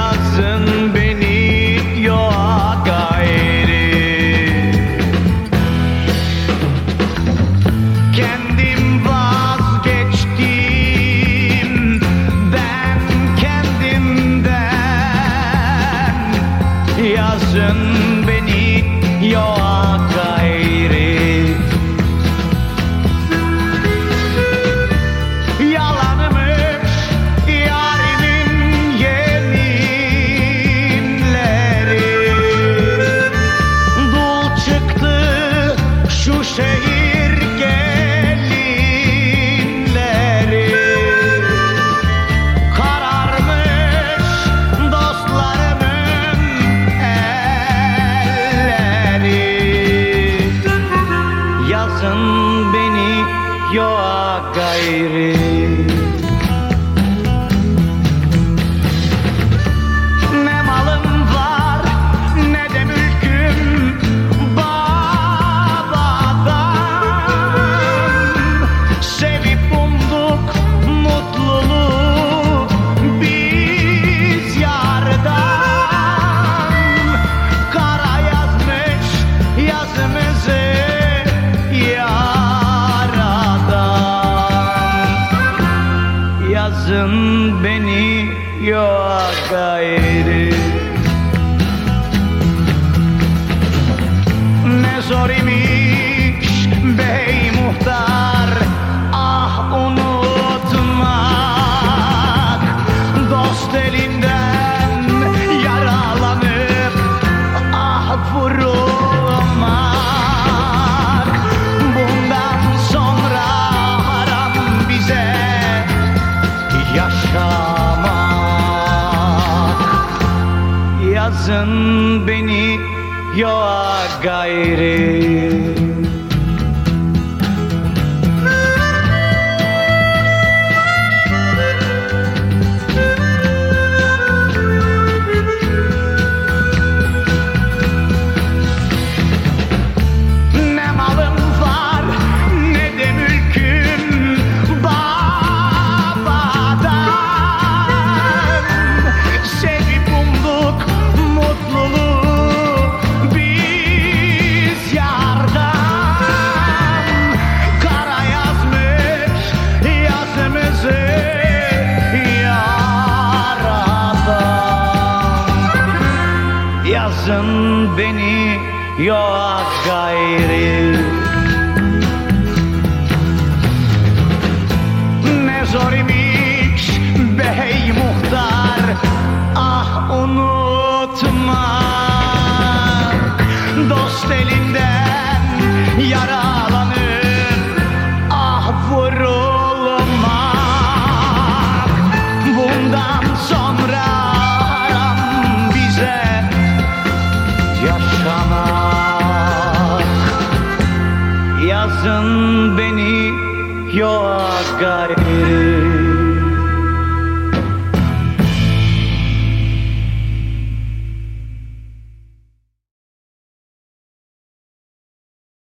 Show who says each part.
Speaker 1: Yazın beni yoğa gayri Kendim vazgeçtim Ben kendimden Yazın Yazın beni yoğa gayri Yazın beni yoğa gayri Ne zor imiş bey muhtar Ah unutmak. Dost elinden yaralanıp Ah vurulmak Yazın beni yoğa gayri Yazın beni yoğa gayri Ne zor imiş bey muhtar Ah unutmak Dost elinden Yazın beni. Yoğa gayri